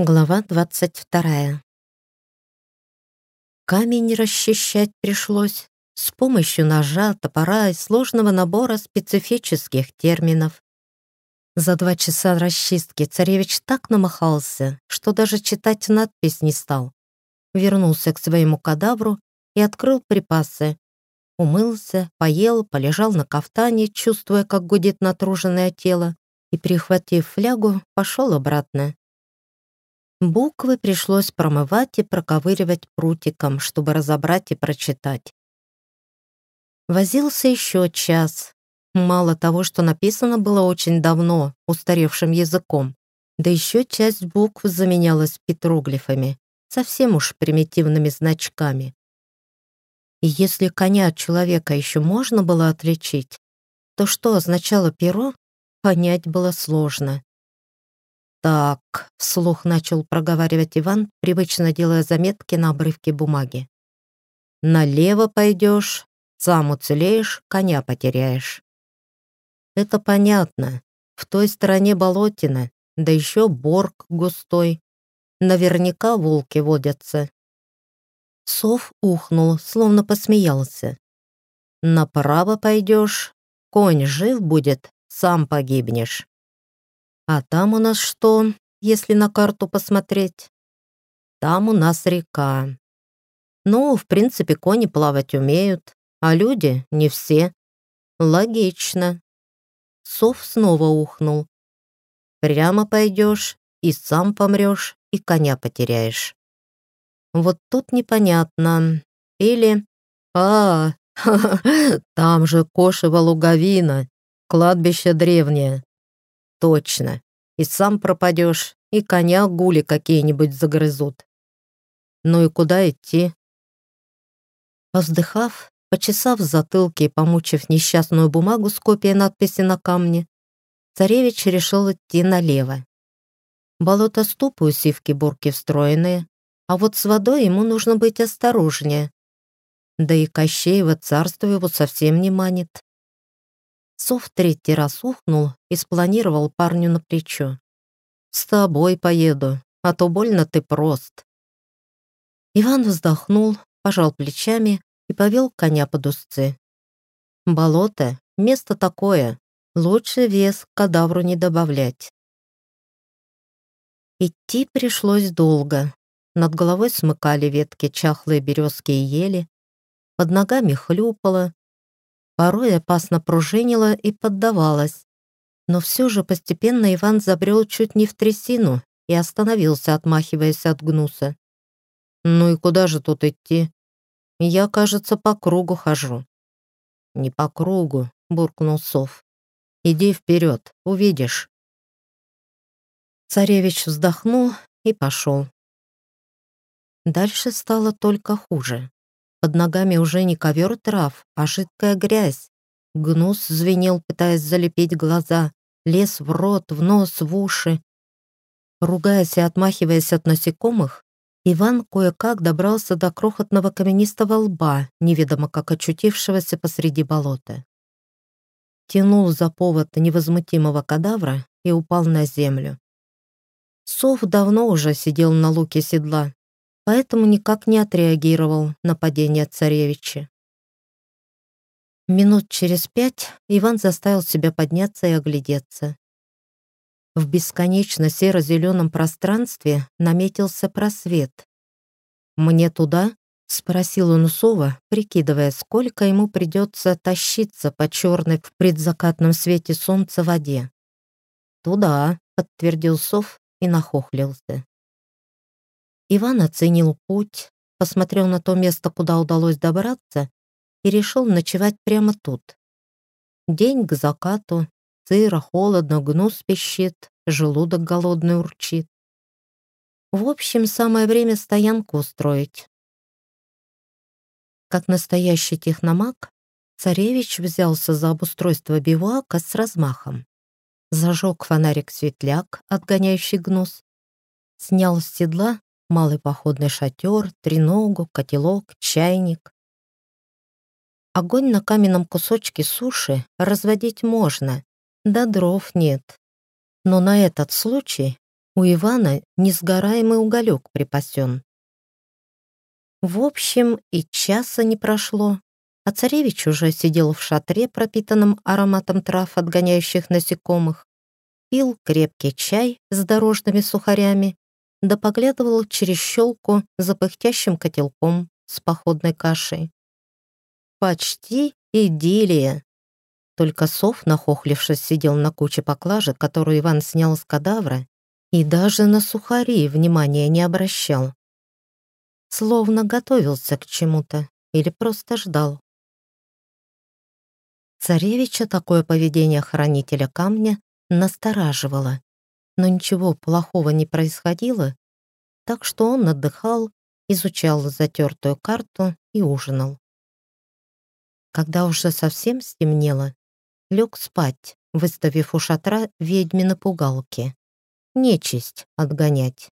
Глава двадцать вторая. Камень расчищать пришлось с помощью ножа, топора и сложного набора специфических терминов. За два часа расчистки царевич так намахался, что даже читать надпись не стал. Вернулся к своему кадавру и открыл припасы. Умылся, поел, полежал на кафтане, чувствуя, как гудит натруженное тело, и, прихватив флягу, пошел обратно. Буквы пришлось промывать и проковыривать прутиком, чтобы разобрать и прочитать. Возился еще час. Мало того, что написано было очень давно, устаревшим языком, да еще часть букв заменялась петроглифами, совсем уж примитивными значками. И если коня от человека еще можно было отличить, то что означало перо, понять было сложно. «Так», — вслух начал проговаривать Иван, привычно делая заметки на обрывке бумаги. «Налево пойдешь, сам уцелеешь, коня потеряешь». «Это понятно. В той стороне болотина, да еще борг густой. Наверняка волки водятся». Сов ухнул, словно посмеялся. «Направо пойдешь, конь жив будет, сам погибнешь». А там у нас что, если на карту посмотреть? Там у нас река. Ну, в принципе, кони плавать умеют, а люди не все. Логично. Сов снова ухнул. Прямо пойдешь и сам помрешь, и коня потеряешь. Вот тут непонятно. Или... А, там же Кошева луговина, кладбище древнее. Точно. И сам пропадешь, и коня гули какие-нибудь загрызут. Ну и куда идти? Вздыхав, почесав затылки и помучив несчастную бумагу с копией надписи на камне, царевич решил идти налево. Болото ступы у сивки-бурки встроенные, а вот с водой ему нужно быть осторожнее. Да и Кощеево царство его совсем не манит. Сов третий раз ухнул и спланировал парню на плечо. «С тобой поеду, а то больно ты прост». Иван вздохнул, пожал плечами и повел коня под узцы. «Болото — место такое, лучше вес к кадавру не добавлять». Идти пришлось долго. Над головой смыкали ветки чахлые березки и ели, под ногами хлюпало, порой опасно пружинила и поддавалась. Но все же постепенно Иван забрел чуть не в трясину и остановился, отмахиваясь от гнуса. «Ну и куда же тут идти? Я, кажется, по кругу хожу». «Не по кругу», — буркнул сов. «Иди вперед, увидишь». Царевич вздохнул и пошел. Дальше стало только хуже. Под ногами уже не ковер трав, а жидкая грязь. Гнус звенел, пытаясь залепить глаза, лез в рот, в нос, в уши. Ругаясь и отмахиваясь от насекомых, Иван кое-как добрался до крохотного каменистого лба, неведомо как очутившегося посреди болота. Тянул за повод невозмутимого кадавра и упал на землю. Сов давно уже сидел на луке седла, поэтому никак не отреагировал на падение царевича. Минут через пять Иван заставил себя подняться и оглядеться. В бесконечно серо-зеленом пространстве наметился просвет. «Мне туда?» — спросил он у прикидывая, сколько ему придется тащиться по черной в предзакатном свете солнца воде. «Туда», — подтвердил Сов и нахохлился. Иван оценил путь, посмотрел на то место, куда удалось добраться, и решил ночевать прямо тут. День к закату, сыро, холодно, гнус пищит, желудок голодный урчит. В общем, самое время стоянку устроить. Как настоящий техномаг, царевич взялся за обустройство бивуака с размахом. Зажег фонарик-светляк, отгоняющий гнус, снял с седла малый походный шатер, треногу, котелок, чайник. Огонь на каменном кусочке суши разводить можно, да дров нет. Но на этот случай У Ивана несгораемый уголек припасен. В общем, и часа не прошло, а царевич уже сидел в шатре, пропитанном ароматом трав, отгоняющих насекомых, пил крепкий чай с дорожными сухарями, да поглядывал через щелку за пыхтящим котелком с походной кашей. Почти идиллия. Только сов, нахохлившись, сидел на куче поклажи, которую Иван снял с кадавра, и даже на сухари внимания не обращал. Словно готовился к чему-то или просто ждал. Царевича такое поведение хранителя камня настораживало, но ничего плохого не происходило, так что он отдыхал, изучал затертую карту и ужинал. Когда уже совсем стемнело, лег спать, выставив у шатра ведьмины пугалки. Нечисть отгонять.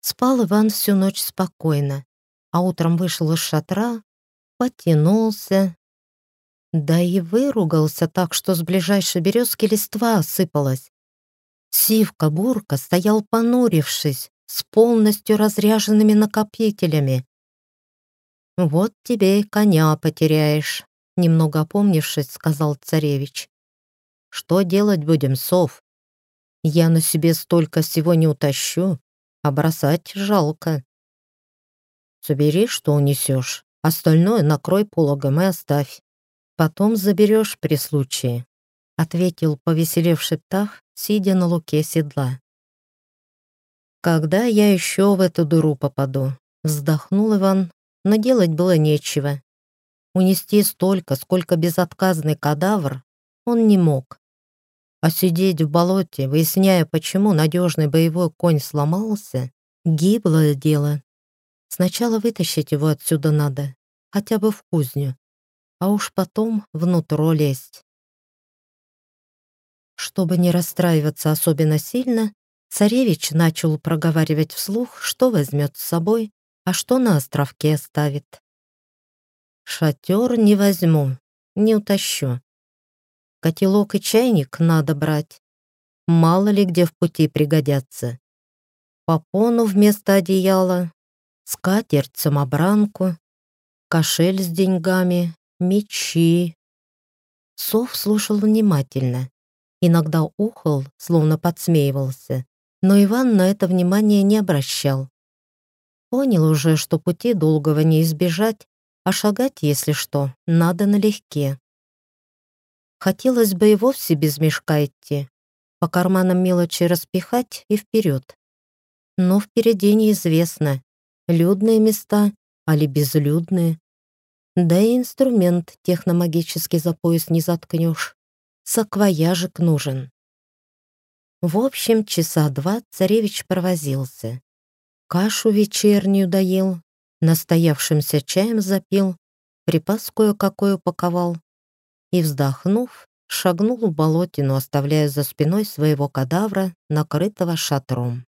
Спал Иван всю ночь спокойно, а утром вышел из шатра, потянулся, да и выругался так, что с ближайшей березки листва осыпалась. Сивка-бурка стоял понурившись, с полностью разряженными накопителями. «Вот тебе и коня потеряешь», — немного опомнившись, сказал царевич. «Что делать будем, сов? Я на себе столько всего не утащу, а бросать жалко. Собери, что унесешь, остальное накрой пологом и оставь. Потом заберешь при случае», — ответил повеселевший птах, сидя на луке седла. «Когда я еще в эту дыру попаду?» — вздохнул Иван, но делать было нечего. Унести столько, сколько безотказный кадавр, он не мог. А сидеть в болоте, выясняя, почему надежный боевой конь сломался, гиблое дело. Сначала вытащить его отсюда надо, хотя бы в кузню а уж потом внутрь лезть. Чтобы не расстраиваться особенно сильно, царевич начал проговаривать вслух, что возьмет с собой, а что на островке оставит. «Шатер не возьму, не утащу. Котелок и чайник надо брать. Мало ли где в пути пригодятся. Попону вместо одеяла, скатерть-самобранку, кошель с деньгами, мечи. Сов слушал внимательно. Иногда ухал, словно подсмеивался, но Иван на это внимание не обращал. Понял уже, что пути долгого не избежать, а шагать, если что, надо налегке. Хотелось бы и вовсе без мешка идти, по карманам мелочи распихать и вперед. Но впереди неизвестно, людные места, али безлюдные. Да и инструмент техномагический за пояс не заткнешь. Саквояжик нужен. В общем, часа два царевич провозился. Кашу вечернюю доел, настоявшимся чаем запил, припас кое-какой упаковал и, вздохнув, шагнул в болотину, оставляя за спиной своего кадавра, накрытого шатром.